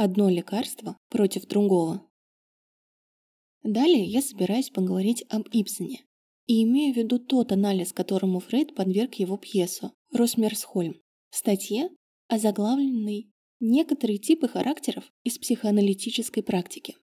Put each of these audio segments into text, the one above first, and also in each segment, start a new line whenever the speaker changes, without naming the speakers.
Одно лекарство против другого. Далее я собираюсь поговорить об Ибсене и имею в виду тот анализ, которому Фрейд подверг его пьесу «Росмерсхольм» в статье, озаглавленной «Некоторые типы характеров из психоаналитической практики».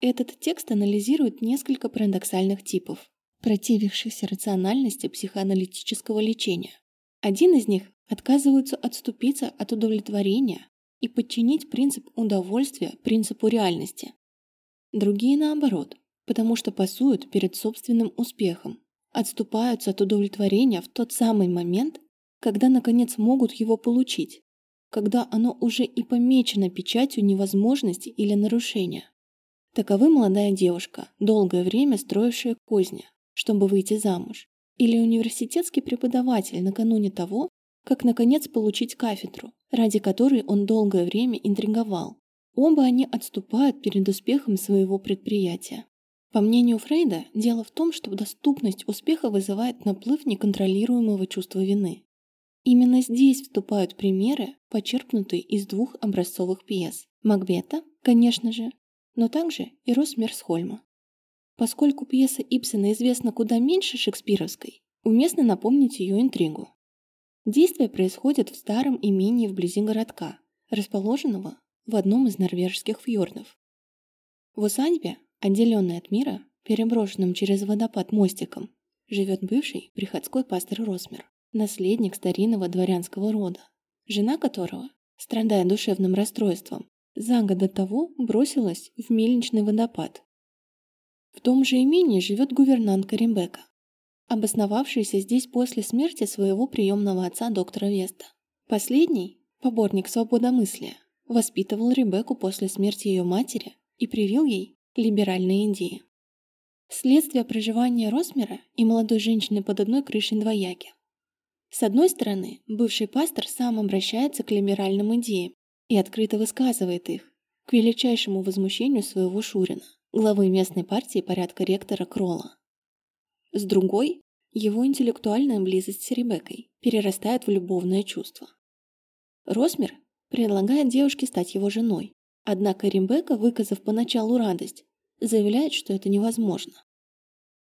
Этот текст анализирует несколько парадоксальных типов, противившихся рациональности психоаналитического лечения. Один из них отказывается отступиться от удовлетворения и подчинить принцип удовольствия принципу реальности. Другие наоборот, потому что пасуют перед собственным успехом, отступаются от удовлетворения в тот самый момент, когда наконец могут его получить, когда оно уже и помечено печатью невозможности или нарушения. Таковы молодая девушка, долгое время строившая козни, чтобы выйти замуж, или университетский преподаватель накануне того, как наконец получить кафедру, ради которой он долгое время интриговал. Оба они отступают перед успехом своего предприятия. По мнению Фрейда, дело в том, что доступность успеха вызывает наплыв неконтролируемого чувства вины. Именно здесь вступают примеры, почерпнутые из двух образцовых пьес – Макбета, конечно же, но также и Росмерсхольма. Поскольку пьеса Ибсена известна куда меньше шекспировской, уместно напомнить ее интригу. Действие происходит в старом имении вблизи городка, расположенного в одном из норвежских фьордов. В усадьбе, отделенной от мира, переброшенном через водопад мостиком, живет бывший приходской пастор Росмер, наследник старинного дворянского рода, жена которого, страдая душевным расстройством, за год до того бросилась в мельничный водопад. В том же имении живет гувернантка Рембека, обосновавшаяся здесь после смерти своего приемного отца доктора Веста. Последний, поборник свободомыслия, воспитывал Ребекку после смерти ее матери и привил ей либеральные идеи. Следствие проживания Росмера и молодой женщины под одной крышей двояки. С одной стороны, бывший пастор сам обращается к либеральным идеям и открыто высказывает их, к величайшему возмущению своего Шурина, главы местной партии порядка ректора Кролла. С другой, его интеллектуальная близость с Ребеккой перерастает в любовное чувство. Росмер предлагает девушке стать его женой, однако Ребекка, выказав поначалу радость, заявляет, что это невозможно.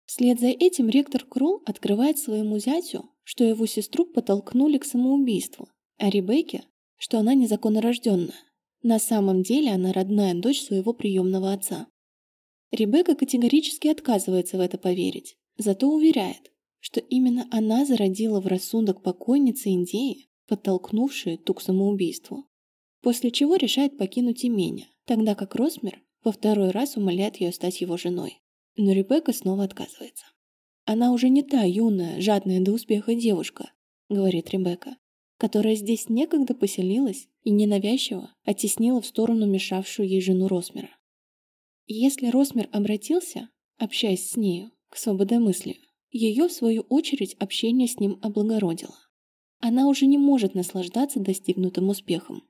Вслед за этим ректор Кролл открывает своему зятю, что его сестру подтолкнули к самоубийству, а Ребекке что она незаконнорожденная. На самом деле она родная дочь своего приемного отца. Ребекка категорически отказывается в это поверить, зато уверяет, что именно она зародила в рассудок покойницы Индеи, подтолкнувшую ту к самоубийству. После чего решает покинуть имение, тогда как Росмер во второй раз умоляет ее стать его женой. Но Ребекка снова отказывается. «Она уже не та юная, жадная до успеха девушка», — говорит Ребекка, которая здесь некогда поселилась и ненавязчиво оттеснила в сторону мешавшую ей жену Росмера. Если Росмер обратился, общаясь с нею, к свободомыслию, ее, в свою очередь, общение с ним облагородило. Она уже не может наслаждаться достигнутым успехом.